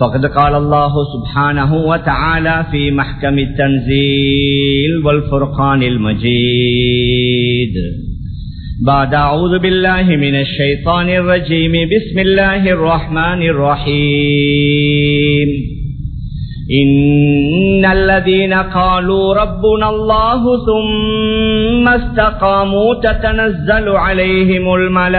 فقد قال الله سبحانه وتعالى في محكم التنزيل والفرقان المجيد. بعد أعوذ بالله من الشيطان الرجيم. بسم الله الرحمن الرحيم. إن الذين قالوا ربنا الله ثم استقاموا تتنزل عليهم الملائكة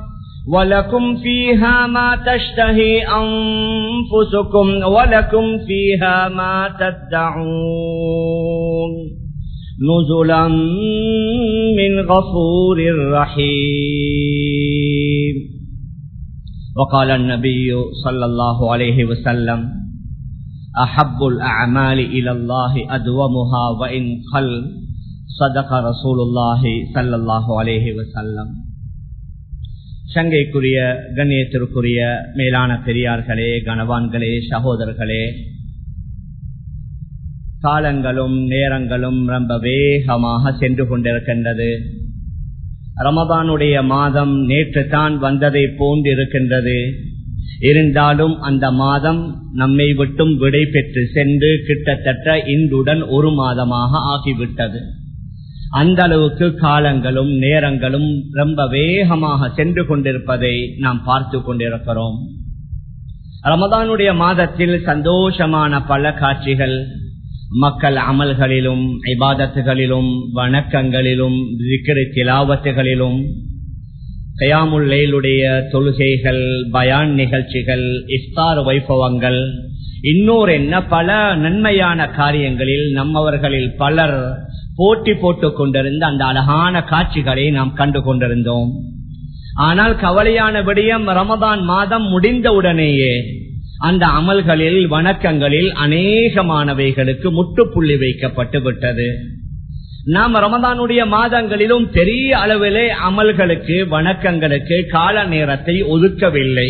ولكم فيها ما تشتهي أنفسكم ولكم فيها ما تدعون نزلا من غفور رحيم. وقال النبي صلى الله عليه وسلم أحب الأعمال إلى الله أدومها وإن قل صدق رسول الله صلى الله عليه وسلم. சங்கைக்குரிய கண்ணியத்திற்குரிய மேலான பெரியார்களே கனவான்களே சகோதரர்களே காலங்களும் நேரங்களும் ரொம்ப வேகமாக சென்று கொண்டிருக்கின்றது. ரமதானுடைய மாதம் நேற்று தான் வந்ததை போன்றிருக்கின்றது. இருந்தாலும் அந்த மாதம் நம்மை விட்டும் விடை பெற்று சென்று கிட்டத்தட்ட இன்றுடன் ஒரு மாதமாக ஆகிவிட்டது. அந்த அளவுக்கு காலங்களும் நேரங்களும் ரொம்ப வேகமாக சென்று கொண்டிருப்பதை நாம் பார்த்து கொண்டிருக்கிறோம். ரமதானுடைய மாதத்தில் சந்தோஷமான பல காட்சிகள் மக்கள் அமல்களிலும் ஐபாதத்துகளிலும் வணக்கங்களிலும் விக்கிரி திலாவத்துகளிலும் கயாமுல்லையிலுடைய தொழுகைகள் பயான் நிகழ்ச்சிகள் இஃப்தார் வைபவங்கள் இன்னொரு என்ன பல நன்மையான காரியங்களில் நம்மவர்களில் பலர் போட்டி போட்டுக் கொண்டிருந்த அந்த அழகான காட்சிகளை நாம் கண்டு கொண்டிருந்தோம். ஆனால் கவலையான விடயம் ரமதான் மாதம் முடிந்தவுடனேயே அந்த அமல்களில் வணக்கங்களில் அநேகமானவைகளுக்கு முட்டுப்புள்ளி வைக்கப்பட்டு விட்டது. நாம் ரமதானுடைய மாதங்களிலும் பெரிய அளவிலே அமல்களுக்கு வணக்கங்களுக்கு கால நேரத்தை ஒதுக்கவில்லை.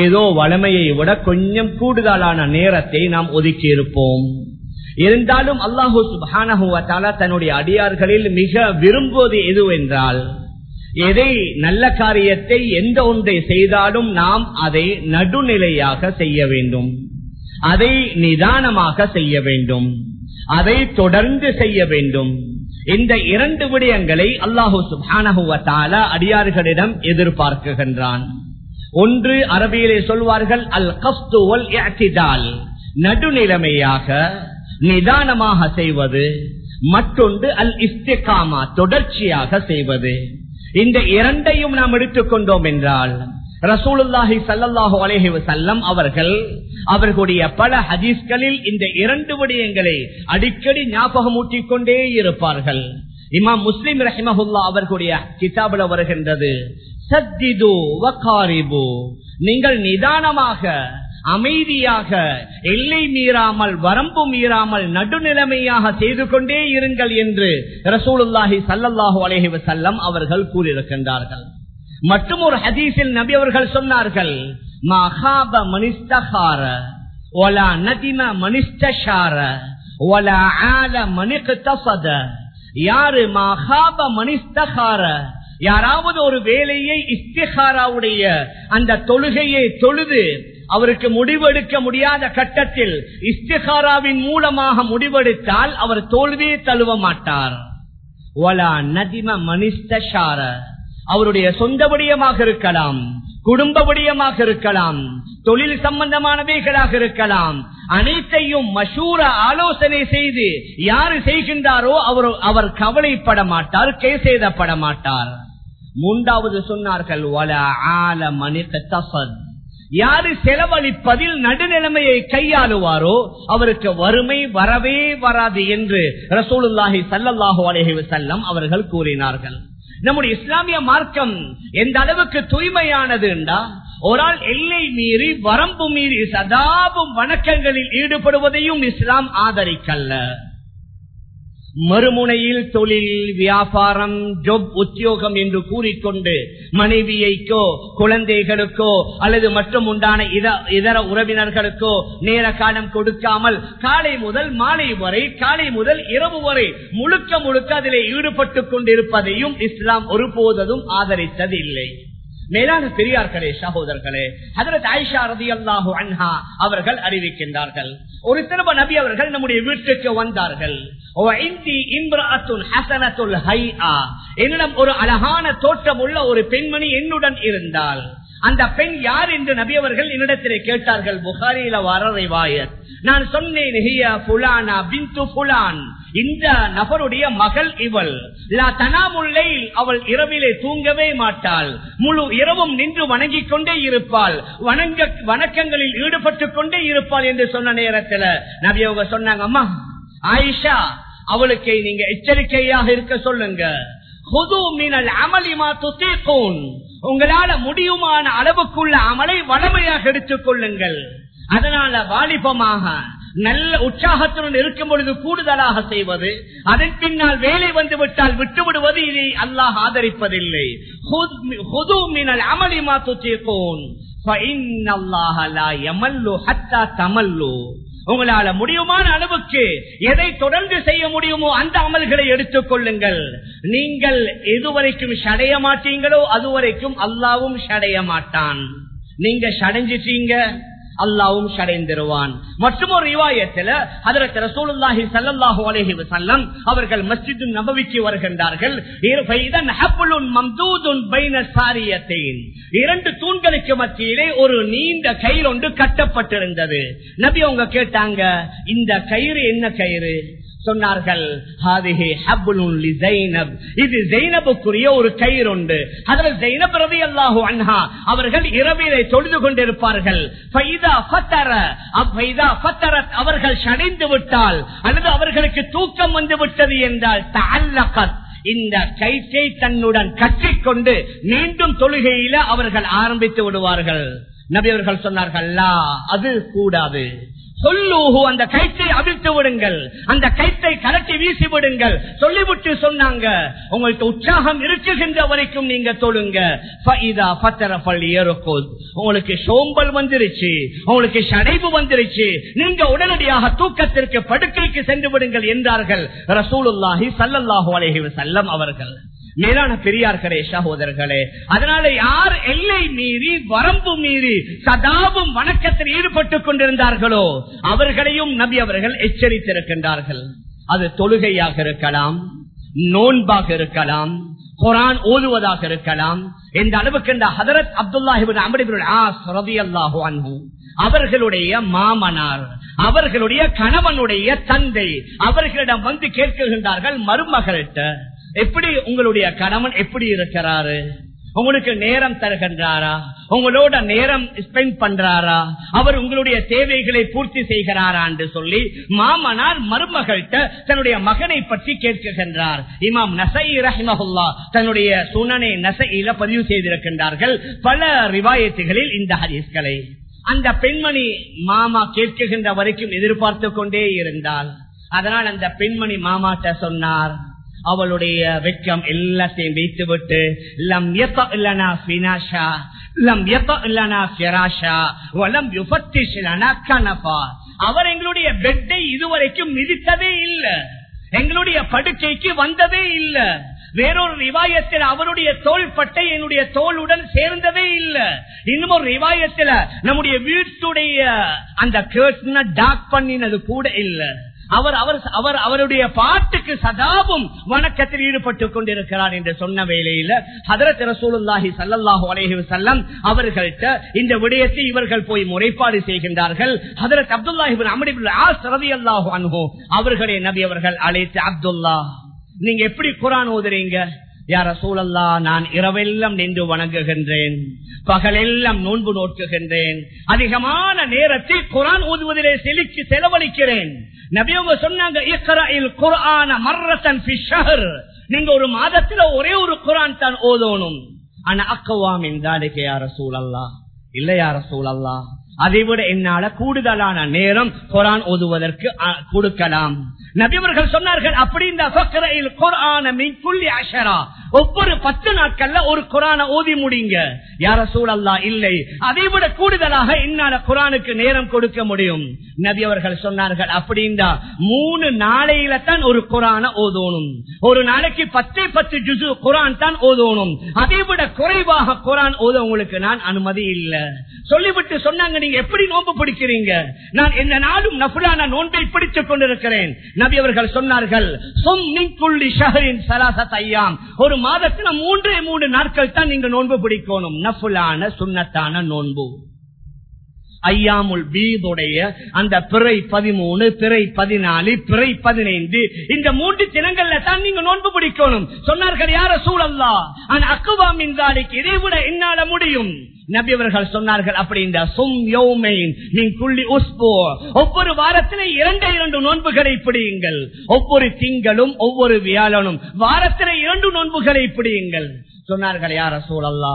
ஏதோ வளமையை விட கொஞ்சம் கூடுதலான நேரத்தை நாம் ஒதுக்கியிருப்போம். இருந்தாலும் அல்லாஹூ சுபானஹுவத்தாலா தன்னுடைய அடியார்களில் மிக விரும்புவது எதுவென்றால் எதை நல்ல காரியத்தை எந்த ஒன்றை செய்தாலும் நாம் அதை நடுநிலையாக செய்ய வேண்டும். அதை நிதானமாக செய்ய வேண்டும். அதை தொடர்ந்து செய்ய வேண்டும். இந்த இரண்டு விடயங்களை அல்லாஹூ சுபானஹுவத்தாலா அடியார்களிடம் எதிர்பார்க்குகின்றான். ஒன்று அரபியிலே சொல்வார்கள் அல் கஸ்துவல் நடுநிலைமையாக நிதானமாக செய்வது மற்றொன்று அல் இஸ்திகாமா தொடர்ச்சியாக செய்வது. இந்த இரண்டையும் நாம் எடுத்துக்கொண்டோம் என்றால் ரசூலுல்லாஹி சல்லாஹு அலேஹி வசல்லம் அவர்கள் அவர்களுடைய பல ஹதீஸ்களில் இந்த இரண்டு விடயங்களை அடிக்கடி ஞாபகமூட்டிக் கொண்டே இருப்பார்கள். இமாம் முஸ்லிம் ரஹிமஹுல்லா அவர்களுடைய கிதாபில் வருகின்றது சத்திது நீங்கள் நிதானமாக அமைதியாக எல்லை மீறாமல் வரம்பு மீறாமல் நடுநிலைமையாக செய்து கொண்டே இருங்கள் என்று ரசூலுல்லாஹி சல்லல்லாஹு அலஹி வசல்லம் அவர்கள் கூறியிருக்கின்றார்கள். மற்றும் ஒரு ஹதீஸில் நபி அவர்கள் சொன்னார்கள் மகாப மனிஷ்டகார ஒலா நதிம மனிஷ்டஷார ஒலா ஆல மணிக்கு தபத யாரு மகாப மனிஷ்டகார யாராவது ஒரு வேலையை இஸ்திகாராவுடைய அந்த தொழுகையை தொழுது அவருக்கு முடிவெடுக்க முடியாத கட்டத்தில் இஸ்திகாராவின் மூலமாக முடிவெடுத்தால் அவர் தோல்வியை தழுவ மாட்டார். ஒலா நதிம மனிஸ்தார அவருடைய சொந்த விடயமாக இருக்கலாம் குடும்ப விடயமாக இருக்கலாம் தொழில் சம்பந்தமானவைகளாக இருக்கலாம் அனைத்தையும் மசூர ஆலோசனை செய்து யாரு செய்கின்றாரோ அவர் அவர் கவலைப்பட மாட்டார் கேசேதப்பட மாட்டார். மூன்றாவது சொன்னார்கள் யாரு செலவழிப்பதில் நடுநிலைமையை கையாளுவாரோ அவருக்கு வறுமை வரவே வராது என்று ரசூலுல்லாஹி சல்லாஹூ அலஹி வசல்லம் அவர்கள் கூறினார்கள். நம்முடைய இஸ்லாமிய மார்க்கம் எந்த அளவுக்கு தூய்மையானது என்றா ஒரு ஆள் எல்லை மீறி வரம்பு மீறி சதாபும் வணக்கங்களில் ஈடுபடுவதையும் இஸ்லாம் ஆதரிக்கல்ல. மறுமுனையில் தொழில் வியாபாரம் ஜொப் உத்தியோகம் என்று கூறிக்கொண்டு மனைவியைக்கோ குழந்தைகளுக்கோ அல்லது மற்றும் உண்டான இதர உறவினர்களுக்கோ நேர காலம் கொடுக்காமல் காலை முதல் மாலை வரை காலை முதல் இரவு வரை முழுக்க முழுக்க அதிலே ஈடுபட்டுக் கொண்டிருப்பதையும் இஸ்லாம் ஒருபோதும் ஆதரித்தது இல்லை மேலான பெரியார்களே சகோதரர்களே ஹதரத் ஆயிஷா ரதி அல்லாஹு அன்ஹா அவர்கள் அறிவிக்கின்றார்கள். ஒரு திரும்ப நபி அவர்கள் நம்முடைய வீட்டுக்கு வந்தார்கள். என்னிடம் ஒரு அழகான தோற்றம் உள்ள ஒரு பெண்மணி என்னுடன் இருந்தால் அந்த பெண் யார் என்று நபி அவர்கள் என்னிடத்திலே கேட்டார்கள். புகாரியில வரவாயத் நான் சொன்னேன் இந்த நபருடைய மகள் இவள். தனாமுல்லை அவள் இரவிலே தூங்கவே மாட்டாள். முழு இரவும் நின்று வணங்கிக் கொண்டே இருப்பாள். வணங்க வணக்கங்களில் ஈடுபட்டு கொண்டே இருப்பாள் என்று சொன்ன நேரத்தில் நபி அவங்க சொன்னாங்க அம்மா ஆயிஷா அவளுக்கு நீங்க எச்சரிக்கையாக இருக்க சொல்லுங்க. உங்களால முடியுமான அளவுக்குள்ள அமலை வளமையாக எடுத்துக் கொள்ளுங்கள். அதனால வாலிபமாக நல்ல உற்சாகத்துடன் இருக்கும் பொழுது கூடுதலாக செய்வது அதன் பின்னால் வேலை வந்து விட்டால் விட்டு விடுவது இதை அல்லாஹ் ஆதரிப்பதில்லை. அமளி மாத்துத்தீர்ப்போன் உங்களால முடியுமான அளவுக்கு எதை தொடர்ந்து செய்ய முடியுமோ அந்த அமல்களை எடுத்துக் கொள்ளுங்கள். நீங்கள் எதுவரைக்கும் சடைய மாட்டீங்களோ அதுவரைக்கும் அல்லாவும் சடைய மாட்டான். நீங்க சடைஞ்சிட்டீங்க அல்லாவும் சடைந்திருவான். மற்றும் ஒரு ரிவாயத்தில் அதற்கு ரசூலுல்லாஹி ஸல்லல்லாஹு அலைஹி அவர்கள் மஸ்ஜிது நபவிக்கு வருகின்றார்கள். இரண்டு தூண்களுக்கு மத்தியிலே ஒரு நீண்ட கயிறு ஒன்று கட்டப்பட்டிருந்தது. நபி அவங்க கேட்டாங்க இந்த கயிறு என்ன கயிறு? சொன்னார்கள் இது ஜெயினபுக்குரிய ஒரு கயிறு அதில் ஜெயினப் ரவி அல்லாஹு அன்ஹா அவர்கள் இரவிலை தொழுது கொண்டிருப்பார்கள். அவர்கள் சடைந்து விட்டால் அல்லது அவர்களுக்கு தூக்கம் வந்து விட்டது என்றால் தல்லகத் இந்த கயிற்றை தன்னுடன் கட்டிக்கொண்டு மீண்டும் தொழுகையில அவர்கள் ஆரம்பித்து விடுவார்கள். நபி அவர்கள் சொன்னார்கள் அது கூடாது. சொல்லுகு அந்த கயிற்றை அவிழ்த்து விடுங்கள். அந்த கயிற்றை கலட்டி வீசி விடுங்கள். சொல்லிவிட்டு சொன்னாங்க உங்களுக்கு உற்சாகம் இருக்குகின்ற வரைக்கும் நீங்க தொழுங்க. உங்களுக்கு சோம்பல் வந்துருச்சு. உங்களுக்கு சடைவு வந்துருச்சு. நீங்க உடனடியாக தூக்கத்திற்கு படுக்கைக்கு சென்று விடுங்கள் என்றார்கள் ரசூலுல்லாஹி சல்லல்லாஹு அலஹி செல்லம் அவர்கள். மேலான பெரியார்களே சகோதரர்களே அதனால யார் எல்லை மீறி வரம்பு மீறி சதாவும் வணக்கத்தில் ஈடுபட்டுக் கொண்டிருந்தார்களோ அவர்களையும் நபி அவர்கள் எச்சரித்திருக்கின்றார்கள். அது தொழுகையாக இருக்கலாம் நோன்பாக இருக்கலாம் குரான் ஓதுவதாக இருக்கலாம். எந்த அளவுக்கு இந்த ஹதரத் அப்துல்லாஹிபின் அமடிபின் ஆஸ் அல்லாஹு அன்பு அவர்களுடைய மாமனார் அவர்களுடைய கணவனுடைய தந்தை அவர்களிடம் வந்து கேட்கின்றார்கள் மருமகள்கிட்ட எப்படி உங்களுடைய கணவன் எப்படி இருக்கிறாரு? உங்களுக்கு நேரம் தருகின்றாரா? உங்களோட நேரம் ஸ்பெண்ட் பண்றாரா? அவர் உங்களுடைய தேவைகளை பூர்த்தி செய்கிறாரா என்று சொல்லி மாமனார் மருமகள்கிட்ட தன்னுடைய மகனை பற்றி கேட்கின்றார். இமாம் நசை ரஹ்மஹுல்லா தன்னுடைய சுனனை நசையில பதிவு செய்திருக்கின்றார்கள். பல ரிவாயத்துகளில் இந்த ஹரிஸ்களை அந்த பெண்மணி மாமா கேட்குகின்ற வரைக்கும் எதிர்பார்த்து கொண்டே இருந்தால் அதனால் அந்த பெண்மணி மாமாட்ட சொன்னார் அவளுடைய வெட்கம் எல்லாத்தையும் வைத்து விட்டு லம் இல்லனா பினாஷா லம் இல்லனா பிராஷா வலம் யுபத்திஷ் கனபா அவர் எங்களுடைய பெட்டை இதுவரைக்கும் மிதித்ததே இல்லை. எங்களுடைய படுக்கைக்கு வந்ததே இல்லை. வேறொரு ரிவாயத்தில் அவருடைய தோல் பட்டை என்னுடைய தோளுடன் சேர்ந்ததே இல்ல. இன்னும் ஒரு ரிவாயத்தில் நம்முடைய வீட்டுடைய அந்த கேர்ட்ன டாக் பண்ணினது கூட இல்ல. அவர் அவர் அவர் அவருடைய பாட்டுக்கு சதாவும் வணக்கத்தில் ஈடுபட்டுக் கொண்டிருக்கிறார் என்று சொன்ன வேளையில ஹதரத் ரசூலுல்லாஹி சல்லல்லாஹு அலைஹி வஸல்லம் அவர்கள்ட்ட இந்த விடயத்தை இவர்கள் போய் முறைப்பாடு செய்கின்றார்கள். ஹதரத் அப்துல்லாஹிபின் அமடிபுல் ஆஸ் ரலியல்லாஹு அன்ஹு அவர்களே நபி அவர்கள் அழைத்து அப்துல்லா நீங்க எப்படி குரான் ஓதுறீங்க? யார சூழல்லா நான் இரவெல்லாம் நின்று வணங்குகின்றேன். பகலெல்லாம் நோன்பு நோக்குகின்றேன் அதிகமான நேரத்தில் குரான் ஓதுவதிலே செலுக்கி செலவழிக்கிறேன். நபியவங்க சொன்னாங்க குரான மர்ரத்தன் நீங்க ஒரு மாதத்துல ஒரே ஒரு குரான் தான் ஓதணும். ஆனா அக்கவாமின் தாடிக்கையார சூழல்லா இல்லையார சூழல்லா அதை விட என்னால கூடுதலான நேரம் குரான் ஓதுவதற்கு கொடுக்கலாம். நபிவர்கள் சொன்னார்கள் அப்படி இந்த ஒவ்வொரு பத்து நாட்கள்ல ஒரு குரான ஓதி முடிங்க. யார சூழல்லா இல்லை. அதை விட கூடுதலாக என்னால குரானுக்கு நேரம் கொடுக்க முடியும். நபி அவர்கள் சொன்னார்கள் அப்படின்னா மூணு நாளையில தான் ஒரு குரான ஓதோணும். ஒரு நாளைக்கு பத்தே பத்து ஜுசு குரான் தான் ஓதோணும். அதை விட குறைவாக குரான் ஓத உங்களுக்கு நான் அனுமதி இல்லை. சொல்லிவிட்டு சொன்னாங்க நீங்க எப்படி நோன்பு பிடிக்கிறீங்க? நான் எந்த நாளும் நபுலான நோன்பை பிடித்துக் கொண்டிருக்கிறேன். நபி அவர்கள் சொன்னார்கள் ஒரு மாதத்துல மூன்றே மூன்று நாட்கள் தான் நீங்க நோன்பு பிடிக்கணும். நஃபுலான சுண்ணத்தான நோன்பு. ஐயாமுல் பீதுடைய அந்த பிறை பதிமூணு பிறை பதினாலு பிறை பதினைந்து இந்த மூன்று தினங்கள்ல தான் நீங்க நோன்பு பிடிக்கணும் சொன்னார்கள் யார சூழல்லா ஆனா அக்குவா தாடிக்கு இதை விட என்னால முடியும்? நபி அவர்கள் சொன்னார்கள் அப்படி இந்த சும் புள்ளி உஸ்போ. ஒவ்வொரு வாரத்திலே இரண்டு இரண்டு நோன்புகளை பிடியுங்கள். ஒவ்வொரு திங்களும் ஒவ்வொரு வியாழனும் வாரத்திலே இரண்டு நோன்புகளை பிடியுங்கள். சொன்னார்கள் யார சூழல்லா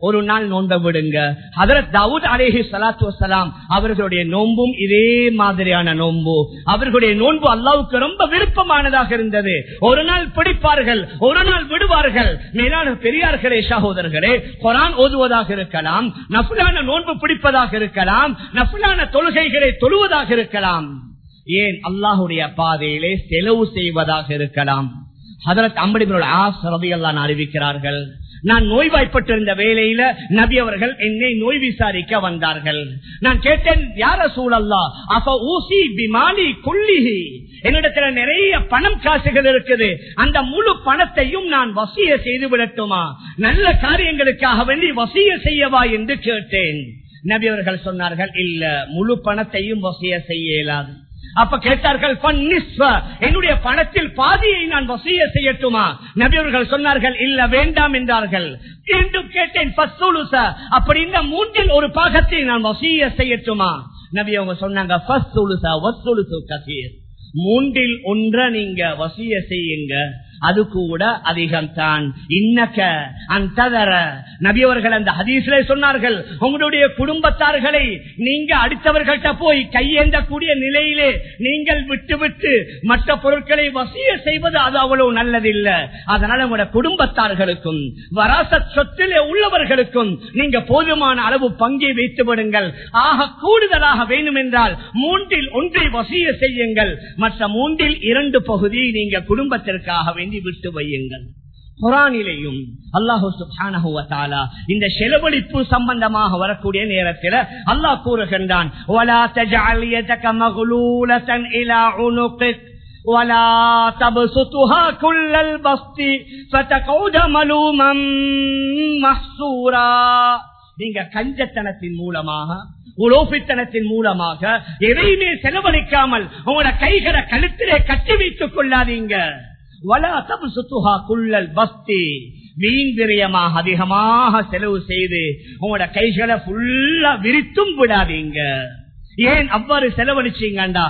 ஒரு நாள் நோன்ப விடுங்க. அதரத் தாவூத் அலேஹி சலாத்து வசலாம் அவர்களுடைய நோன்பும் இதே மாதிரியான நோன்பு. அவர்களுடைய நோன்பு அல்லாவுக்கு ரொம்ப விருப்பமானதாக இருந்தது. ஒரு நாள் பிடிப்பார்கள் ஒரு நாள் விடுவார்கள். மேலான பெரியார்களே சகோதரர்களே குரான் ஓதுவதாக இருக்கலாம் நஃபுலான நோன்பு பிடிப்பதாக இருக்கலாம் நஃபுலான தொழுகைகளை தொழுவதாக இருக்கலாம். ஏன்? அல்லாஹுடைய பாதையிலே செலவு செய்வதாக இருக்கலாம். அதற்கு அம்படிபுரோட ஆஸ் ரதியெல்லாம் அறிவிக்கிறார்கள் நான் நோய்வாய்ப்பட்டிருந்த வேலையில நபி அவர்கள் என்னை நோய் விசாரிக்க வந்தார்கள். நான் கேட்டேன் யார சூழல்லா அப்ப ஊசி பிமாலி கொல்லிகி என்னிடத்துல நிறைய பணம் காசுகள் இருக்குது. அந்த முழு பணத்தையும் நான் வசிய செய்து விடட்டுமா? நல்ல காரியங்களுக்காக வேண்டி வசிய செய்யவா என்று கேட்டேன். நபி அவர்கள் சொன்னார்கள் இல்ல முழு பணத்தையும் வசிய செய்ய இயலாது அப்ப கேட்டார்கள் என்னுடைய பணத்தில் பாதியை நான் வசிய செய்யட்டுமா? நபியவர்கள் சொன்னார்கள் இல்ல வேண்டாம் என்றார்கள். மீண்டும் கேட்டேன் அப்படி இந்த மூன்றில் ஒரு பாகத்தை நான் வசிய செய்யட்டுமா? நபி அவங்க சொன்னாங்க மூன்றில் ஒன்ற நீங்க வசிய செய்யுங்க. அது கூட அதிகம் தான் இன்னக்க அந்ததர நபியவர்கள் அந்த ஹதீஸ்ல சொன்னார்கள் உங்களுடைய குடும்பத்தார்களை நீங்க அடுத்தவர்கள்ட்ட போய் கையேந்தக்கூடிய நிலையிலே நீங்கள் விட்டுவிட்டு மற்ற பொருட்களை வசிய செய்வது அது அவ்வளவு நல்லதில்லை. அதனால உங்களோட குடும்பத்தார்களுக்கும் வராச சொத்திலே உள்ளவர்களுக்கும் நீங்க போதுமான அளவு பங்கை வைத்து விடுங்கள். ஆக கூடுதலாக வேண்டும் என்றால் மூன்றில் ஒன்றை வசிய செய்யுங்கள். மற்ற மூன்றில் இரண்டு பகுதியை நீங்க குடும்பத்திற்காக வேண்டும் விட்டு வையுங்கள் குரானிலேயும் அல்லாஹு சுபானஹுவத்தாலா இந்த செலவழிப்பு சம்பந்தமாக வரக்கூடிய நேரத்தில் அல்லாஹ் கூறுகின்றான் ولا تبسطها كل البسط فتقعد ملوما محصورا நீங்க கஞ்சத்தனத்தின் மூலமாக உலோபித்தனத்தின் மூலமாக எதையுமே செலவழிக்காமல் உங்களோட கைகளை கழுத்திலே கட்டி வைத்துக் கொள்ளாதீங்க வீண்விரயமாக அதிகமாக செலவு செய்து உங்களோட கைகளை ஃபுல்லா விரித்தும் விடாதீங்க. ஏன் அவ்வாறு செலவழிச்சீங்கண்டா?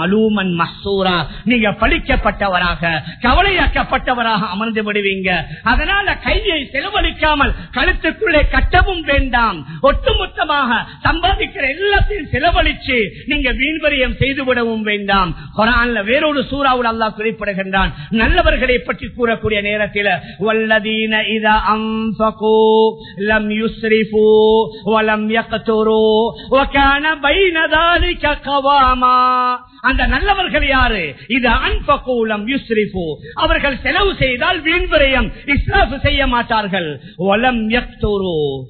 மலூமன் மசூரா நீங்க பழிக்கப்பட்டவராக கவலையாக்கப்பட்டவராக அமர்ந்து விடுவீங்க. அதனால கையை செலவழிக்காமல் கழுத்துக்குள்ளே கட்டவும் வேண்டாம். ஒட்டுமொத்தமாக சம்பாதிக்கிற எல்லாத்தையும் செலவழிச்சு நீங்க வீண்வரியம் செய்து விடவும் வேண்டாம். குரான்ல வேறொரு சூறாவில் அல்லா குறிப்பிடுகின்றான். நல்லவர்களை பற்றி கூறக்கூடிய நேரத்தில் வல்லதீன இத அம்பகோ லம் யுஸ்ரிஃபு வலம் யக்துரு வகான பைனதாலிக கவாமா அந்த நல்லவர்கள் யாரு? இது அன்பகூலம் யுஸ்ரிஃபு. அவர்கள் செலவு செய்தால் வீண்விரயம் செய்ய மாட்டார்கள். ஒலம் யக்துரு.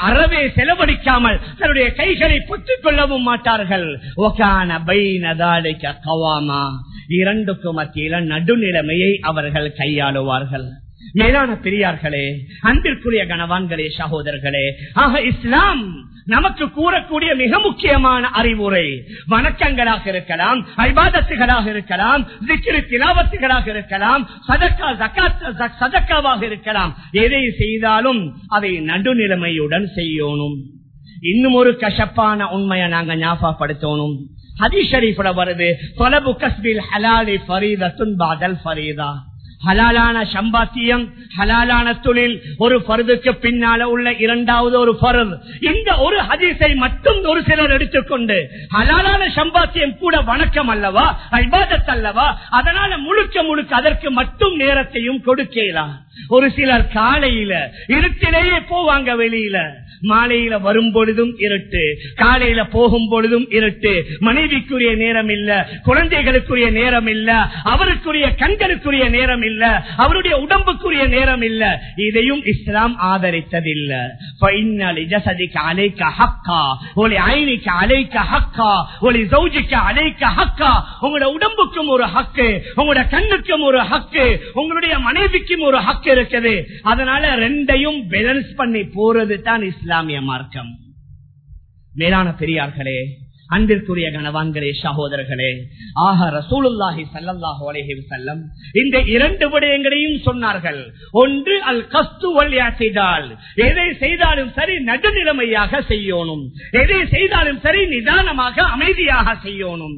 அறவே செலவழிக்காமல் தன்னுடைய கைகளை பொத்துக் கொள்ளவும் மாட்டார்கள். ஒகான பைனதாலிக கவாமா இரண்டுக்கு மத்தியில நடுநிலைமையை அவர்கள் கையாளுவார்கள். மேலான பெரியார்களே அன்பிற்குரிய கணவான்களே சகோதரர்களே ஆக இஸ்லாம் நமக்கு கூறக்கூடிய மிக முக்கியமான அறிவுரை வணக்கங்களாக இருக்கலாம் ஐபாதத்துகளாக இருக்கலாம் திக்கிரு திலாவத்துகளாக இருக்கலாம் சதக்கா சதக்காவாக இருக்கலாம். எதை செய்தாலும் அதை நடுநிலைமையுடன் செய்யணும். இன்னும் ஒரு கசப்பான உண்மையை நாங்க ஞாபகப்படுத்தணும். ஹதீஸ் ஷரீஃப்ல வருது தொலபு கஸ்பில் ஹலாலி ஃபரீதத்துன் பாதல் ஃபரீதா. ஹலாலான சம்பாத்தியம் ஹலாலான தொழில் ஒரு பருதுக்கு பின்னால உள்ள இரண்டாவது ஒரு பருது இந்த ஒரு ஹதீஸை மட்டும் ஒரு சிலர் எடுத்துக்கொண்டு ஹலாலான சம்பாத்தியம் கூட வணக்கம் அல்லவா ஐபாதத் அல்லவா அதனால முழுக்க முழுக்க அதற்கு மட்டும் நேரத்தையும் கொடுக்கலாம்? ஒரு சிலர் காலையில இருட்டிலேயே போவாங்க வெளியில. மாலையில வரும் பொழுதும் இருட்டு காலையில போகும் பொழுதும் இருட்டு. மனைவிக்குரிய நேரம் இல்ல குழந்தைகளுக்குரிய நேரம் இல்ல அவருக்குரிய கண்களுக்குரிய நேரம் இல்ல அவருடைய உடம்புக்குரிய நேரம் இல்ல இதையும் இஸ்லாம் ஆதரித்ததில்லை. அலைக்க ஹக்கா ஒளி ஐனிக்கு அலைக்க ஹக்கா ஒளி சௌஜிக்கு அலைக்க ஹக்கா. உங்களோட உடம்புக்கும் ஒரு ஹக்கு உங்களோட கண்ணுக்கும் ஒரு ஹக்கு உங்களுடைய மனைவிக்கும் ஒரு ஹக்கு. வாக்கு இருக்குது அதனால ரெண்டையும் பேலன்ஸ் பண்ணி போறது தான் இஸ்லாமிய மார்க்கம். மேலான பெரியார்களே அன்பிற்குரிய கனவான்களே சகோதரர்களே ஆக ரசூலுல்லாஹி சல்லாஹு அலேஹி செல்லம் இந்த இரண்டு விடயங்களையும் சொன்னார்கள். ஒன்று அல் கஸ்து செய்தால் எதை செய்தாலும் சரி நடுநிலைமையாக செய்யணும். எதை செய்தாலும் சரி நிதானமாக அமைதியாக செய்யணும்.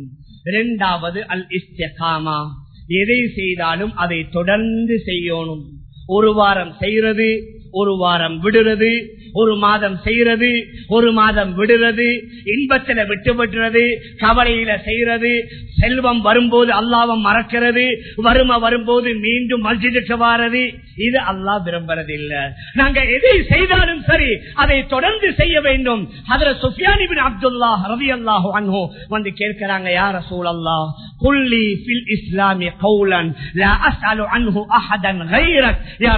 இரண்டாவது அல் இஸ்தகாமா எதை செய்தாலும் அதை தொடர்ந்து செய்யணும். ஒரு வாரம் செய்யறது ஒரு வாரம் விடுறது ஒரு மாதம் செய்யறது ஒரு மாதம் விடுறது இன்பத்தில விட்டு விடுறது கவலையில செய்யறது செல்வம் வரும்போது அல்லாவும் மறக்கிறது வறுமை வரும்போது மீண்டும் மஸ்ஜிதுக்கு வாரது இது அல்லாஹ் விரும்புறது இல்ல நாங்க எதை செய்தாலும் சரி அதை தொடர்ந்து செய்ய வேண்டும். அதுல சுஃபியானிபின் அப்துல்லா ரவி அல்லாஹு அன்ஹோ வந்து கேட்கிறாங்க யார சூழல்லா குல்லி பில் இஸ்லாமிய கௌலன் அன்ஹு அஹதன் கைரக். யா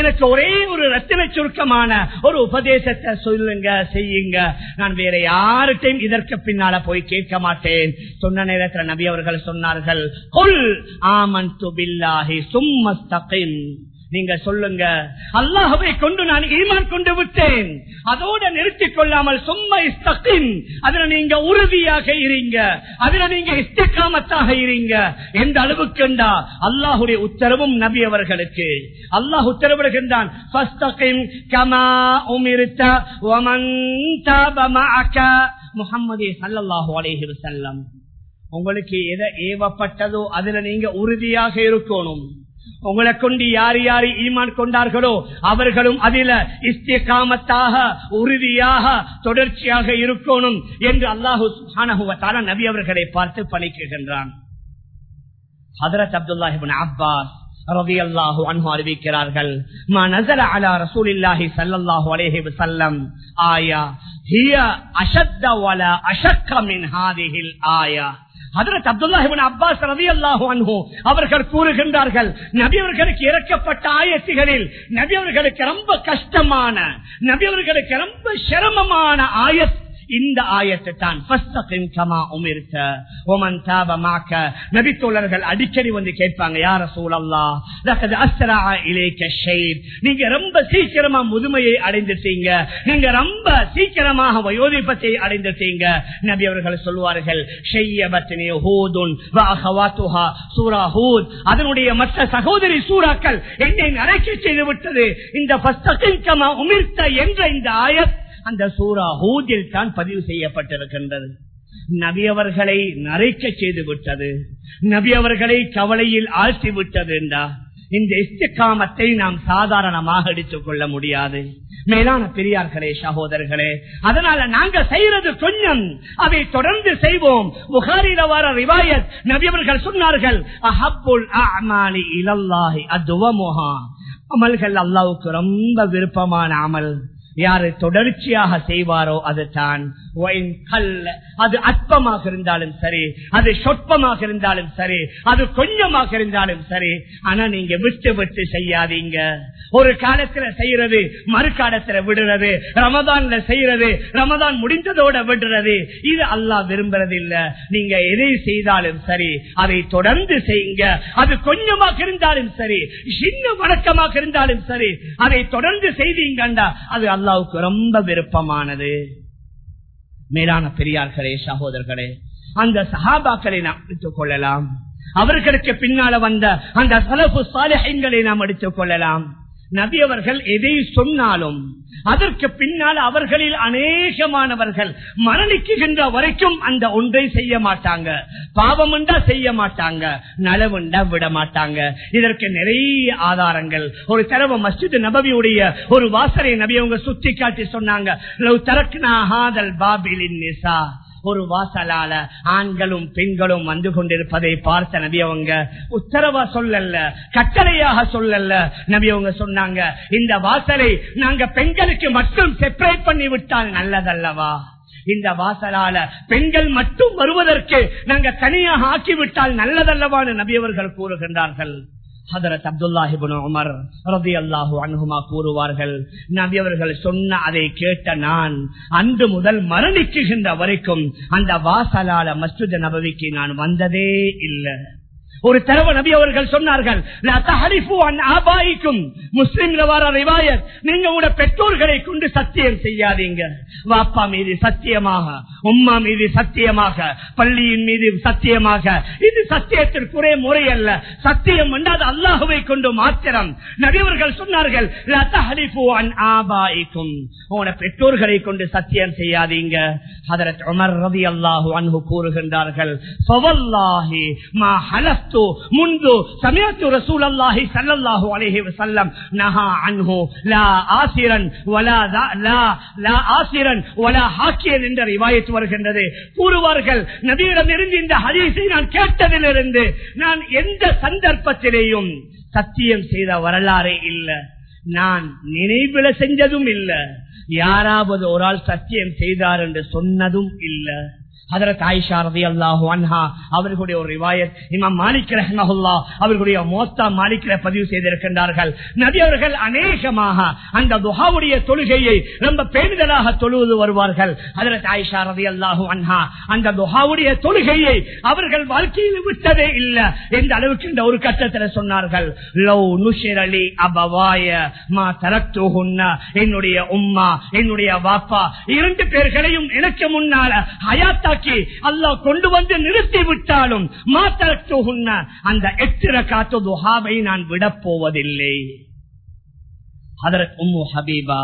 எனக்கு ஒரே ஒரு ரத்தின சுருக்கமான ஒரு உபதேசத்தை சொல்லுங்க செய்யுங்க. நான் வேற யார்கிட்டையும் இதற்கு பின்னால போய் கேட்க மாட்டேன். சொன்ன நேரத்தில் நபி அவர்கள் சொன்னார்கள் கொல் ஆமன் துபில்லாஹி சும்மஸ்தகின் நீங்க சொல்லுங்க. அல்லாஹவை கொண்டு நான் ஈமான் கொண்டு விட்டேன். அதோட நிறுத்திக் கொள்ளாமல் சும்மா இஸ்தகின். அதுல நீங்க உறுதியாக இருங்க. அதுல நீங்க இஸ்தகாமத்தாக இருங்க. எந்த அளவுக்குண்டா அல்லாஹுடைய உத்தரவும் நபி அவர்களுக்கு. அல்லாஹ் உத்தரவிடுகின்றான் முகமது சல்லாஹூ அலேஹி வசல்லம் உங்களுக்கு எதை ஏவப்பட்டதோ அதுல நீங்க உறுதியாக இருக்கணும். உங்களை கொண்டு யார் யாரு ஈமான் கொண்டார்களோ அவர்களும் அதில இஸ்திகாமத்தாக உறுதியாக தொடர்ச்சியாக இருக்கணும் என்று அல்லாஹு நபி அவர்களை பார்த்து பணிக்குகின்றான் ஹதரத் அப்துல்லாஹிபின் அப்பாஸ் ரவி அல்லாஹு அன்ஹு அறிவிக்கிறார்கள் மா நசர அலா ரசூலில்லாஹி ஸல்லல்லாஹு அலைஹி வஸல்லம் ஆயா. ஹிய அஷத்த வல அஷக்க அப்துல்லாஹிபின் அப்பாஸ் ரவி அல்லாஹு அன்ஹு அவர்கள் கூறுகின்றார்கள் நபியவர்களுக்கு இறக்கப்பட்ட ஆயத்துகளில் நபியவர்களுக்கு ரொம்ப கஷ்டமான நபியவர்களுக்கு ரொம்ப சிரமமான ஆயத் இந்த ஆயத்தை தான் நபித்தோழர்கள் அடிக்கடி வந்து கேட்பாங்க யார சூழல்லா நீங்க ரொம்ப சீக்கிரமா முதுமையை அடைந்துட்டீங்க. நீங்க ரொம்ப சீக்கிரமாக வயோதிபத்தை அடைந்துட்டீங்க. நபி அவர்கள் சொல்வார்கள் அதனுடைய மற்ற சகோதரி சூறாக்கள் என்னை நரைக்க செய்து விட்டது இந்த உமிர்த்த என்ற இந்த ஆயத் அந்த சூரா ஹூதில் தான் பதிவு செய்யப்பட்டிருக்கின்றது. நபி அவர்களை நரைக்க செய்து விட்டது. நபி அவர்களை கவலையில் ஆழ்த்தி விட்டது என்றா? இந்த இஷ்டகாமத்தை நாம் சாதாரணமாக எடுத்துக் கொள்ள முடியாது. மேலான பெரியார்களே சகோதரர்களே அதனால நாங்க செய்யறது கொஞ்சம். அதை தொடர்ந்து செய்வோம். புகாரில வர ரிவாயத் நபியவர்கள் சொன்னார்கள் அஹப்புல் அமாலி இலல்லாஹி அமல்கள் அல்லாவுக்கு ரொம்ப விருப்பமான அமல். யாரு தொடர்ச்சியாக செய்வாரோ அதுதான் அது அற்பமாக இருந்தாலும் சரி அது சொற்பமாக இருந்தாலும் சரி அது கொஞ்சமாக இருந்தாலும் சரி. ஆனா நீங்க விட்டு விட்டு செய்யாதீங்க. ஒரு காலத்துல செய்யறது மறு காலத்துல விடுறது ரமதான்ல செய்யறது ரமதான் முடிந்ததோட விடுறது இது அல்லாஹ் விரும்புறது இல்ல நீங்க எதை செய்தாலும் சரி அதை தொடர்ந்து செய்யுங்க. அது கொஞ்சமாக இருந்தாலும் சரி சின்ன வழக்கமாக இருந்தாலும் சரி அதை தொடர்ந்து செய்தீங்கண்டா அது அல்லாவுக்கு ரொம்ப விருப்பமானது. மேலான பெரியார்களே சகோதரர்களே அந்த சஹாபாக்களை நாம் எடுத்துக் கொள்ளலாம். அவர்களுக்கு பின்னால வந்த அந்த சலப்பு சாலைகளை நாம் எடுத்துக் கொள்ளலாம். நபி அவர்கள் எதை சொன்னாலும் அதற்கு பின்னால் அவர்களில் அநேகமானவர்கள் மரணிக்குகின்ற வரைக்கும் அந்த ஒன்றை செய்ய மாட்டாங்க. பாவம் என்றா செய்ய மாட்டாங்க. நலவுண்டா விட மாட்டாங்க. இதற்கு நிறைய ஆதாரங்கள். ஒரு தரவ மஸ்ஜித் நபவியுடைய ஒரு வாசலை நபி அவங்க சுத்தி காட்டி சொன்னாங்க பாபிலின் ஒரு வாசலால ஆண்களும் பெண்களும் வந்து கொண்டிருப்பதை பார்த்த நபி அவங்க உத்தரவா சொல்லல கட்டளையாக சொல்லல. நபி அவங்க சொன்னாங்க இந்த வாசலை நாங்க பெண்களுக்கு மட்டும் செப்பரேட் பண்ணி விட்டால் நல்லதல்லவா? இந்த வாசலால பெண்கள் மட்டும் வருவதற்கு நாங்க தனியாக ஆக்கிவிட்டால் நல்லதல்லவான்னு நபியவர்கள் கூறுகின்றார்கள். ஹதரத் அப்துல்லாஹிபின் உமர் ரதி அல்லாஹு அனுகுமா கூறுவார்கள் நபி அவர்கள் சொன்ன அதை கேட்ட நான் அன்று முதல் மரணிக்குகின்ற வரைக்கும் அந்த வாசலால மஸ்ஜித் நபவிக்கு நான் வந்ததே இல்லை. ஒரு தரவ நபி அவர்கள் சொன்னார்கள் முஸ்லீம் நீங்க உங்களோட பெற்றோர்களை கொண்டு சத்தியம் செய்யாதீங்க. வாப்பா மீது சத்தியமாக உம்மா மீது சத்தியமாக பள்ளியின் மீது சத்தியமாக. இது சத்தியத்திற்குரிய முறை அல்ல சத்தியம் என்றால் அல்லாஹுவை கொண்டு மாத்திரம். நபியவர்கள் சொன்னார்கள் பெற்றோர்களை கொண்டு சத்தியம் செய்யாதீங்க. அதற்கு உமர் ரவி அல்லாஹு அன்பு கூறுகின்றார்கள் ವಜದತ್ತು ಮುಂದು ಸಮಿಯತು ರಸೂಲಲ್ಲಾಹಿ ಸಲ್ಲಲ್ಲಾಹು ಅಲೈಹಿ ವಸಲ್ಲಂ ನಹಾ ಅನ್ಹು ಲಾ ಆಸಿರನ್ ವಲಾ ಲಾ ಲಾ ಆಸಿರನ್ ವಲಾ ಹಾಕಿಯನ್ வருகின்றது. கூறுவார்கள் நபியிடமிருந்து இந்த ஹதீஸை நான் கேட்டதிலிருந்து நான் எந்த சந்தர்ப்பத்திலேயும் சத்தியம் செய்த வரலாறே இல்லை. நான் நினைவில செஞ்சதும் இல்ல. யாராவது ஒரு ஆள் சத்தியம் செய்தார் என்று சொன்னதும் இல்லை. ஹதரத் ஆயிஷா ரதி அல்லாஹு அன்ஹா அவர்களுடைய ஒரு ரிவாயத் இமாம் மாலிக் ரஹ்மஹுல்லா அவர்களுடைய மோத்தா மாலிக்கிற பதிவு செய்திருக்கின்றார்கள். நபி அவர்கள் அநேகமாக அந்த துஹாவுடைய தொழுகையை ரொம்ப பேணுதலாக தொழுவது வருவார்கள். ஹதரத் ஆயிஷா ரதி அல்லாஹு அன்ஹா அந்த துஹாவுடைய தொழுகையை அவர்கள் வாழ்க்கையில் விட்டதே இல்லை எந்த அளவுக்கு இந்த ஒரு கட்டத்தில் சொன்னார்கள். லவ் நுஷிர் அலி அபவாய மா தரத்துகுன்னா என்னுடைய உம்மா என்னுடைய வாப்பா இரண்டு பேர்களையும் எனக்கு முன்னால ஹயாத்தா உண்டாக்கி அல்லாஹ் கொண்டு வந்து நிறுத்தி விட்டாலும் மாத்தரத்துகுன்ன அந்த எட்டு ரக்காத்து துஹாவை நான் விடப் போவதில்லை. அதற்கு உம்மு ஹபீபா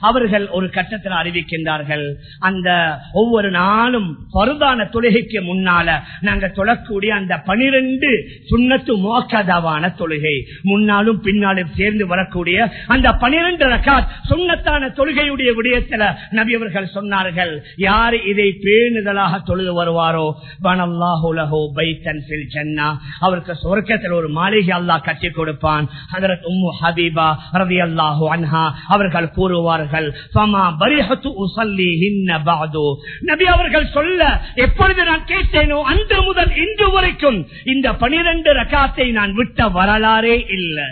அவர்கள் ஒரு கட்டத்தில் அறிவிக்கின்றார்கள் அந்த ஒவ்வொரு நாளும் பருதான தொழுகைக்கு முன்னால நாங்க தொழக்கூடிய அந்த பனிரெண்டு சுண்ணத்து மோக்கதாவான தொழுகை. முன்னாலும் பின்னாலும் சேர்ந்து வரக்கூடிய அந்த பனிரெண்டு ரக்காத் சுண்ணத்தான தொழுகையுடைய விடயத்துல நபி அவர்கள் சொன்னார்கள் யார் இதை பேணுதலாக தொழுது வருவாரோ? பனல்லாஹுலஹோ பைத்தன் ஃபில் அவருக்கு சொர்க்கத்தில் ஒரு மாளிகை அல்லாஹ் கட்டி கொடுப்பான். அதற்கு உம்மு ஹபீபா ரவி அல்லாஹு அன்ஹா அவர்கள் கூறுவார்கள் நபி அவர்கள் சொல்ல எப்பொழுது நான் கேட்டேனோ அன்று முதல் இன்று வரைக்கும் இந்த பனிரெண்டு ரகாத்தை நான் விட்ட வரலாறே இல்லை.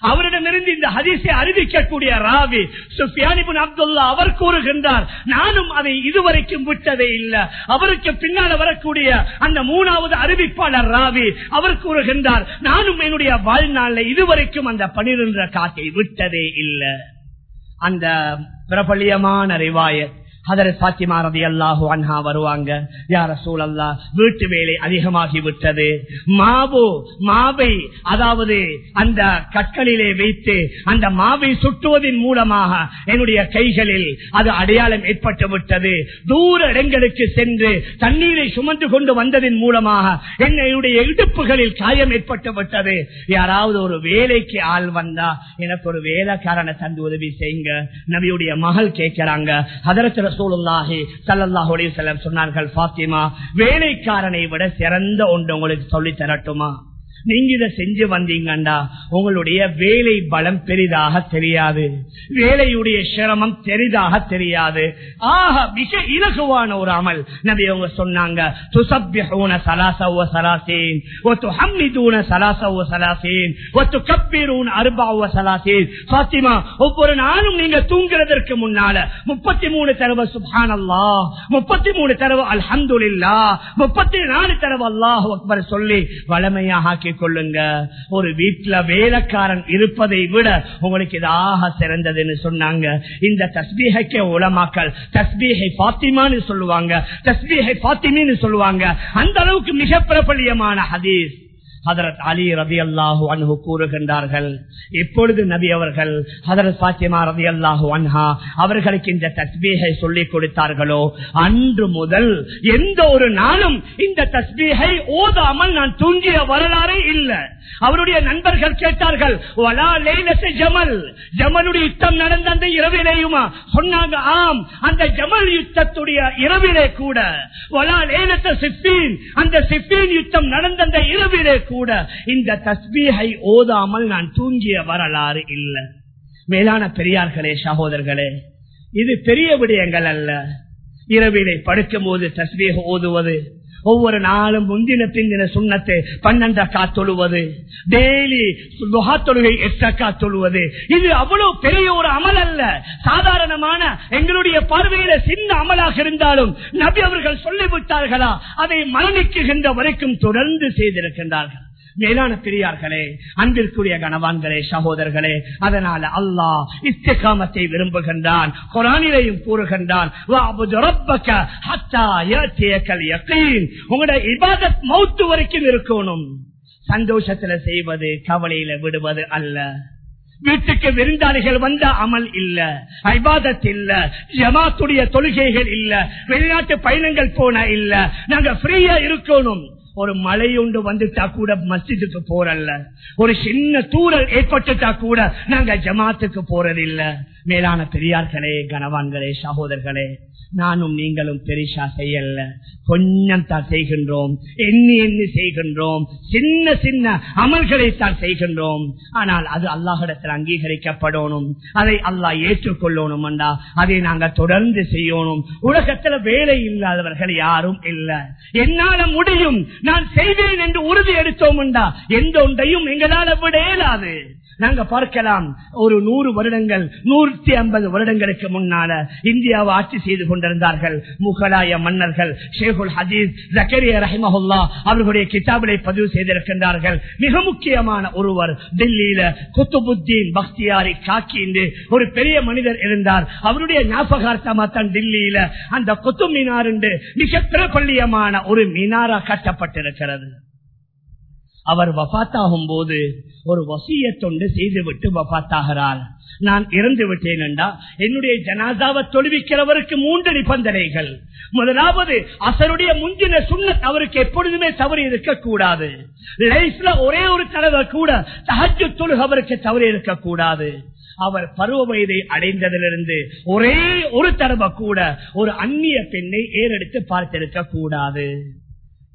அவரிடமிருந்து இந்த ஹதீஸை அறிவிக்கக்கூடிய ராவி சுஃபியானிபின் அப்துல்லா அவர் கூறுகின்றார் நானும் அதை இதுவரைக்கும் விட்டதே இல்லை. அவருக்கு பின்னால் வரக்கூடிய அந்த மூணாவது அறிவிப்பாளர் ராவி அவர் கூறுகின்றார் நானும் என்னுடைய வாழ்நாளில் இதுவரைக்கும் அந்த பனிரெண்டு காத்தை விட்டதே இல்லை. அந்த பிரபலியமான ரிவாயத் ஹதரத் பாத்திமா ரதி அல்லாஹு அன்ஹா வருவாங்க. யார சூழல்லா வீட்டு வேலை அதிகமாகி விட்டது. மாவு மாவை அதாவது அந்த கற்களிலே வைத்து அந்த மாவை சுட்டுவதன் மூலமாக என்னுடைய கைகளில் அது அடையாளம் ஏற்பட்டு விட்டது. தூர இடங்களுக்கு சென்று தண்ணீரை சுமந்து கொண்டு வந்ததன் மூலமாக என்னுடைய இடுப்புகளில் காயம் ஏற்பட்டு விட்டது. யாராவது ஒரு வேலைக்கு ஆள் வந்தா எனக்கு ஒரு வேலைக்காரனை தந்து உதவி செய்யுங்க. நபியுடைய மகள் கேட்கிறாங்க ஹதரத் ரசூலுல்லாஹி ஸல்லல்லாஹு அலைஹி வஸல்லம் சொன்னார்கள் ஃபாத்திமா வேலைக்காரனை விட சிறந்த ஒன்று உங்களுக்கு சொல்லி தரட்டுமா? நீங்க இதை செஞ்சு வந்தீங்கண்டா உங்களுடைய வேலை பலம் பெரிதாக தெரியாது. வேலையுடைய சிரமம் பெரிதாக தெரியாது. ஆக மிக இலகுவான ஒரு அமல். நபி அவங்க சொன்னாங்க துசப்யூன சலாசவ சலாசேன் ஒத்து ஹம்மிதூன சலாசவ சலாசேன் ஒத்து கப்பீரூன் அருபாவ சலாசேன். பாத்திமா ஒவ்வொரு நாளும் நீங்க தூங்குறதற்கு முன்னால முப்பத்தி மூணு தடவை சுபான் அல்லா முப்பத்தி மூணு தடவை அல்ஹம்துலில்லா முப்பத்தி நாலு தரவ அல்லாஹ் அக்பர் சொல்லி வளமையாக ஆக்கி கொள்ளுங்க ஒரு வீட்டுல வேலைக்காரன் இருப்பதை விட உங்களுக்கு இதாக சிறந்ததுன்னு சொன்னாங்க. இந்த தஸ்பீகைக்கு உலமாக்கல் தஸ்பீகை பாத்திமான்னு சொல்லுவாங்க தஸ்பீகை பாத்திமின்னு சொல்லுவாங்க. அந்த அளவுக்கு மிக பிரபலியமான ஹதீஸ். ஹதரத் அலி ரதி அல்லாஹு அன்ஹு கூறுகின்றார்கள். எப்பொழுது நபி அவர்கள் ஹதரத் பாத்திமா ரதி அல்லாஹு அன்ஹா அவர்களுக்கு இந்த தஸ்பீகை சொல்லிக் கொடுத்தார்களோ? அன்று முதல் எந்த ஒரு நாளும் இந்த தஸ்பீகை ஓதாமல் நான் தூங்கிய வரலாறே இல்லை. அவருடைய நண்பர்கள் கேட்டார்கள் ஜமல். ஜமலுடைய யுத்தம் நடந்த அந்த இரவிலேயுமா? சொன்னாங்க ஆம் அந்த ஜமல் யுத்தத்துடைய இரவிலே கூட. சிப்பீன் அந்த சிப்பீன் யுத்தம் நடந்த அந்த இரவிலே கூட கூட இந்த தஸ்பீஹை ஓதாமல் நான் தூங்கிய வரலாறு இல்லை. மேலான பெரியார்களே சகோதரர்களே இது பெரிய விடயங்கள் அல்ல. இரவிலை படுக்கும் போது தஸ்பீக ஓதுவது ஒவ்வொரு நாளும் முந்தின பிந்தின சுண்ணத்தை பன்னெண்டு காத்தொழுவது டெய்லி தொழுகை எட்டக்கா தொழுவது இது அவ்வளவு பெரிய ஒரு அமல் அல்ல. சாதாரணமான எங்களுடைய பார்வையில சின்ன அமலாக இருந்தாலும் நபி அவர்கள் சொல்லிவிட்டார்களா? அதை மரணிக்குகின்ற வரைக்கும் தொடர்ந்து செய்திருக்கின்றார்கள். மேலான பெரியார்களே அன்பிற்குரிய கணவான்களே சகோதரர்களே அதனால அல்லாஹ் இஸ்திகாமத்தை விரும்புகின்றான் குரானிலையும் கூறுகின்றான் "வஅபுது ஹத்தா உங்களுடைய இபாதத் மௌத்து வரைக்கும் இருக்கணும். சந்தோஷத்துல செய்வது கவலையில விடுவது அல்ல. வீட்டுக்கு விருந்தாளிகள் வந்த அமல் இல்ல ஐபாதத் இல்ல ஜமாத்துடைய தொழுகைகள் இல்ல வெளிநாட்டு பயணங்கள் போன இல்ல நாங்க ஃப்ரீயா இருக்கணும். ஒரு மழை உண்டு வந்துட்டா கூட மஸ்ஜிதுக்கு போறல்ல. ஒரு சின்ன தூரல் ஏற்பட்டுட்டா கூட நாங்க ஜமாத்துக்கு போறதில்ல. மேலான பெரியார்களே கனவான்களே சகோதரர்களே நானும் நீங்களும் பெரிசா செய்யல கொஞ்சம் தான் செய்கின்றோம். எண்ணி எண்ணி செய்கின்றோம். சின்ன சின்ன அமல்களை தான் செய்கின்றோம். ஆனால் அது அல்லாஹிடத்தில் அங்கீகரிக்கப்படணும். அதை அல்லாஹ் ஏற்றுக்கொள்ளணும் அண்டா அதை நாங்க தொடர்ந்து செய்யணும். உலகத்துல வேலை இல்லாதவர்கள் யாரும் இல்லை. என்னால முடியும். நான் செய்வேன் என்று உறுதி எடுத்தோம் எந்த ஒன்றையும் எங்களால் விட இயலாது நாங்க பார்க்கலாம். ஒரு நூறு வருடங்கள் நூற்றி ஐம்பது வருடங்களுக்கு முன்னால இந்தியாவை ஆட்சி செய்து கொண்டிருந்தார்கள் முகலாய மன்னர்கள். ஷேகுல் ஹதீஸ் ஜக்கரியா ரஹிமஹுல்லா அவர்களுடைய கிதாபிலை பதிவு செய்திருக்கின்றார்கள். மிக முக்கியமான ஒருவர் டெல்லியில குத்துபுத்தீன் பக்தியாரி காக்கி என்று ஒரு பெரிய மனிதர் இருந்தார். அவருடைய ஞாபகார்த்தமா தான் டெல்லியில அந்த குத்து மீனார் என்று மிக பிரபல்யமான ஒரு மீனாரா கட்டப்பட்டிருக்கிறது. அவர் வபாத்தாகும் போது ஒரு வசிய தொண்டு செய்துவிட்டு வபாத்தாகிறார் நான் இறந்து விட்டேன் என்றா என்னுடைய ஜனாதாவை தொழுவிக்கிறவருக்கு மூன்று நிபந்தனைகள். முதலாவது அசருடைய முந்தின சுண்ண அவருக்கு எப்பொழுதுமே தவறு இருக்கக்கூடாது. லைஃப்ல ஒரே ஒரு தடவை கூட தகச்சு தொழுக அவருக்கு தவறு இருக்கக்கூடாது. அவர் பருவ வயதை அடைந்ததிலிருந்து ஒரே ஒரு தடவை கூட ஒரு அந்நிய பெண்ணை ஏறெடுத்து பார்த்திருக்க கூடாது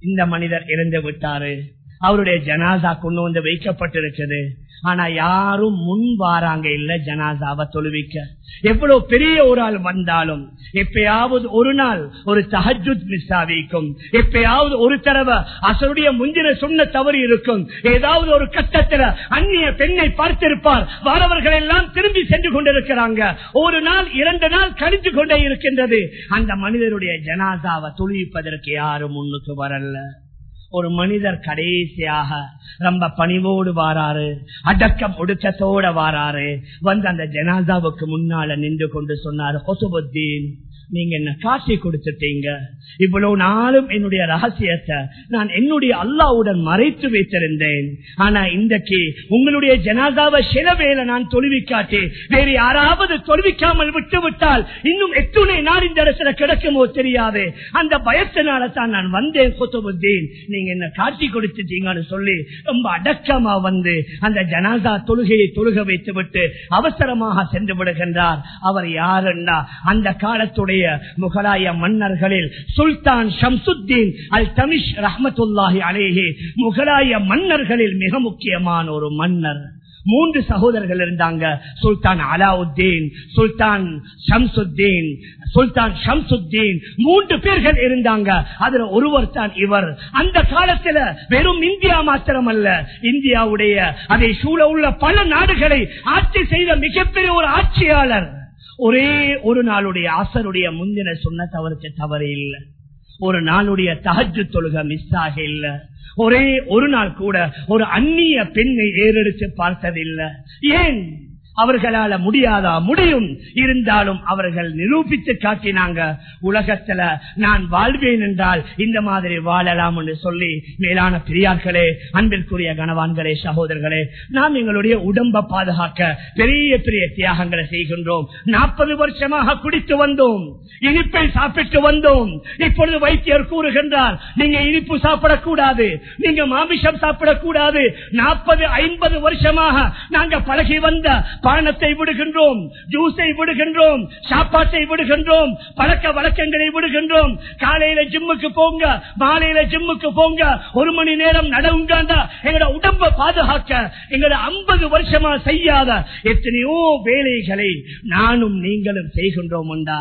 இந்த மனிதர் இறந்து விட்டாரு. அவருடைய ஜனாசா கொண்டு வந்து வைக்கப்பட்டிருக்குது ஆனா யாரும் முன் வாராங்க இல்ல ஜனாசாவை தொழுவிக்க. எவ்வளவு பெரிய ஒரு ஆள் வந்தாலும் எப்பயாவது ஒரு நாள் ஒரு தஹஜுத் மிஸ் ஆவிக்கும் எப்பயாவது ஒரு தடவை அசருடைய முந்தின சொன்ன தவறு இருக்கும். ஏதாவது ஒரு கட்டத்துல அந்நிய பெண்ணை பார்த்திருப்பார். வரவர்கள் எல்லாம் திரும்பி சென்று கொண்டிருக்கிறாங்க. ஒரு நாள் இரண்டு நாள் கழித்து கொண்டே இருக்கின்றது. அந்த மனிதருடைய ஜனாசாவை தொழுவிப்பதற்கு யாரும் முன்னுக்கு வரல. ஒரு மனிதர் கடைசியாக ரொம்ப பணிவோடு வாராரு அடக்கம் ஒடுக்கத்தோட வாராரு. வந்து அந்த ஜனாதாவுக்கு முன்னால நின்று கொண்டு சொன்னாரு ஹொசுபுத்தீன் நீங்க என்ன காசி கொடுத்துட்டீங்க? இவ்வளவு நாளும் என்னுடைய ரகசியத்தை நான் என்னுடைய அல்லாவுடன் மறைத்து வைத்திருந்தேன். ஆனா இன்றைக்கு உங்களுடைய ஜனாதாவை சிலவேல நான் தொழுவிக்காட்டி வேறு யாராவது தொழுவிக்காமல் விட்டு விட்டால் இன்னும் எத்துணை நாள் இந்த இடத்துல கிடக்குமோ தெரியாது. அந்த பயத்தினால தான் நான் வந்தேன் குத்துபுத்தீன். நீங்க என்ன காட்சி கொடுத்துட்டீங்கன்னு சொல்லி ரொம்ப அடக்கமா வந்து அந்த ஜனாதா தொழுகையை தொழுக வைத்து விட்டு அவசரமாக சென்று விடுகின்றார். அவர் யாருன்னா அந்த காலத்துடைய இருக்கக்கூடிய முகலாய மன்னர்களில் சுல்தான் ஷம்சுத்தீன் அல் தமிஷ் ரஹமத்துல்லாஹி அலேஹே. முகலாய மன்னர்களில் மிக முக்கியமான ஒரு மன்னர். மூன்று சகோதரர்கள் இருந்தாங்க. சுல்தான் அலாவுத்தீன் சுல்தான் ஷம்சுத்தீன் சுல்தான் ஷம்சுத்தீன். மூன்று பேர்கள் இருந்தாங்க. அதுல ஒருவர் தான் இவர். அந்த காலத்துல வெறும் இந்தியா மாத்திரம் அல்ல இந்தியாவுடைய அதை சூழ உள்ள பல நாடுகளை ஆட்சி செய்த மிகப்பெரிய ஒரு ஆட்சியாளர். ஒரே ஒரு நாளுடைய ஆசருடைய முந்தின சொன்ன தவறுக்கு தவறு இல்லை. ஒரு நாளுடைய தகஜு தொழுக மிஸ் ஆக இல்லை. ஒரே ஒரு நாள் கூட ஒரு அந்நிய பெண்ணை ஏறெடுத்து பார்த்ததில்லை. ஏன்? அவர்களால முடியாதா முடியும். இருந்தாலும் அவர்கள் நிரூபித்து காட்டினாங்க உலகத்துல நான் வாழ்வேன் என்றால் இந்த மாதிரி வாழலாம் என்று சொல்லி மேலான பெரியார்களே அன்பிற்குரிய கனவான்களே சகோதரர்களே நாம் எங்களுடைய உடம்ப பாதுகாக்க பெரிய பெரிய தியாகங்களை செய்கின்றோம். நாற்பது வருஷமாக குடித்து வந்தோம் இனிப்பை சாப்பிட்டு வந்தோம். இப்பொழுது வைத்தியர் கூறுகின்றார் நீங்க இனிப்பு சாப்பிடக்கூடாது நீங்க மாமிசம் சாப்பிடக்கூடாது. நாற்பது ஐம்பது வருஷமாக நாங்க பழகி வந்த பானத்தை விடுகின்றோம் ஜூஸை விடுகின்றோம் சாப்பாட்டை விடுகின்றோம் பழக்க வழக்கங்களை விடுகின்றோம். காலையில ஜிம்முக்கு போங்க மாலையில ஜிம்முக்கு போங்க ஒரு மணி நேரம் நடவுங்க எங்களோட உடம்ப பாதுகாக்க எங்களோட ஐம்பது வருஷமா செய்யாத எத்தனையோ வேலைகளை நானும் நீங்களும் செய்கின்றோம் உண்டா?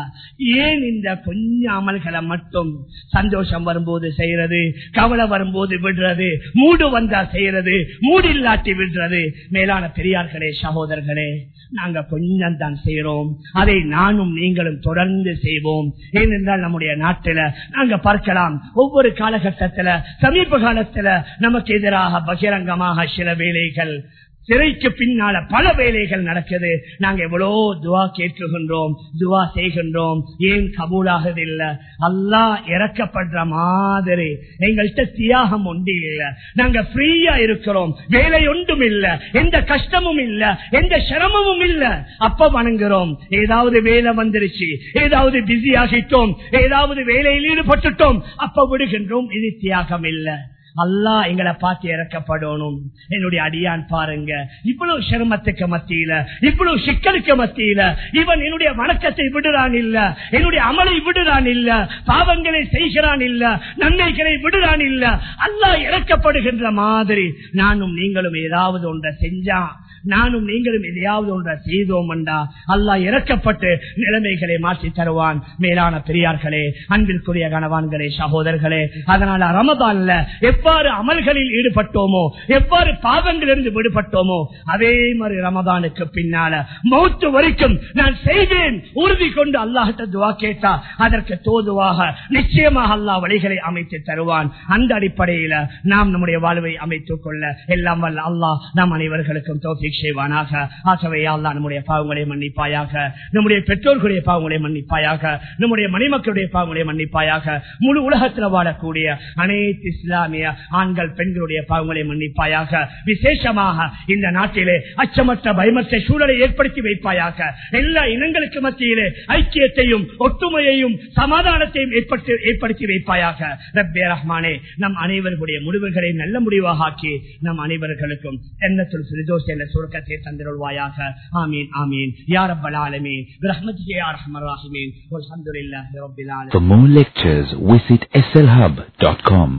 ஏன் இந்த கொஞ்சம் அமல்களை மட்டும் சந்தோஷம் வரும்போது செய்யறது கவலை வரும்போது விடுறது மூடு வந்தா செய்யறது மூடு இல்லாட்டி விடுறது? மேலான பெரியார்களே சகோதரர்களே நாங்க கொஞ்சம் தான் செய்யறோம் அதை நானும் நீங்களும் தொடர்ந்து செய்வோம். ஏனென்றால் நம்முடைய நாட்டில நாங்க பார்க்கலாம் ஒவ்வொரு காலகட்டத்துல சமீப காலத்துல நமக்கு எதிராக பகிரங்கமாக சில வேலைகள் சிறைக்கு பின்னால பல வேலைகள் நடக்குது. நாங்க எவ்வளோ துவா கேட்டுகின்றோம் துவா செய்கின்றோம். ஏன் கபூலாகதில்லை? அல்லா இறக்கப்படுற மாதிரி. எங்கள்கிட்ட தியாகம் ஒன்று இல்லை. நாங்க ஃப்ரீயா இருக்கிறோம். வேலை ஒன்றும் இல்ல. எந்த கஷ்டமும் இல்ல. எந்த சிரமமும் இல்ல. அப்ப வணங்குறோம். ஏதாவது வேலை வந்துருச்சு. ஏதாவது பிஸி ஆகிட்டோம். ஏதாவது வேலையில் ஈடுபட்டுட்டோம். அப்ப விடுகின்றோம். இது தியாகம் இல்லை. அல்லா எங்களை பார்த்து இறக்கப்படணும். என்னுடைய அடியான் பாருங்க. இவ்வளவு சிரமத்துக்கு மத்தியில இவ்வளவு சிக்கலுக்கு மத்தியில இவன் என்னுடைய வணக்கத்தை விடுறான் இல்ல என்னுடைய அமலை விடுறான் இல்ல பாவங்களை செய்கிறான் இல்ல நன்மைகளை விடுறான் இல்ல. அல்லா இறக்கப்படுகின்ற மாதிரி நானும் நீங்களும் ஏதாவது ஒன்றை செஞ்சான் நானும் நீங்களும் எதையாவது ஒன்றை செய்தோம் என்றா அல்லா இறக்கப்பட்டு நிலைமைகளை மாற்றி தருவான். மேலான பெரியார்களே அன்பிற்குரிய கணவான்களே சகோதரர்களே அதனால ரமதான்ல எவ்வாறு அமல்களில் ஈடுபட்டோமோ எவ்வாறு பாவங்களிலிருந்து விடுபட்டோமோ அதே மாதிரி ரமதானுக்கு பின்னால மௌத்து வரைக்கும் நான் செய்தேன். உறுதி கொண்டு அல்லாஹிட்ட துவா கேட்டா அதற்கு தோதுவாக நிச்சயமாக அல்லாஹ் வழிகளை அமைத்து தருவான். அந்த அடிப்படையில நாம் நம்முடைய வாழ்வை அமைத்துக் கொள்ள எல்லாம் வல்ல அல்லாஹ் நம் அனைவர்களுக்கும் தோஃபிக் செய்வானாக. ஆகவே அல்லாஹ் நம்முடைய பாவங்களை மன்னிப்பாயாக. நம்முடைய பெற்றோர்களுடைய பாவங்களை மன்னிப்பாயாக. நம்முடைய மணிமக்களுடைய பாவங்களை மன்னிப்பாயாக. முழு உலகத்தில் வாழக்கூடிய அனைத்து இஸ்லாமிய ஆண்கள் பெண்களுடைய பாவங்களை மன்னிப்பாயாக. விசேஷமாக இந்த நாட்டிலே அச்சமற்ற பயமற்ற சூழலை ஏற்படுத்தி வைப்பாயாக. எல்லா இனங்களுக்கு மத்தியிலே ஐக்கியத்தையும் ஒற்றுமையையும் சமாதானத்தையும் ஏற்படுத்தி வைப்பாயாக. ரப்பே ரஹ்மானே நம் அனைவர்களுடைய முடிவுகளை நல்ல முடிவாக ஆக்கி நம் அனைவர்களுக்கும் எண்ணத்தில் சிறிதோஸ் என்ற சுருக்கத்தை தந்திருவாயாக ஆமீன் ஆமீன் யார் அப்பல் ஆலமீன் ரஹ்மத்துக்கே யார் ரஹ்மர் ராஹிமீன் அல்ஹம்துலில்லாஹி ரப்பில் ஆலமீன் For more lectures, visit slhub.com.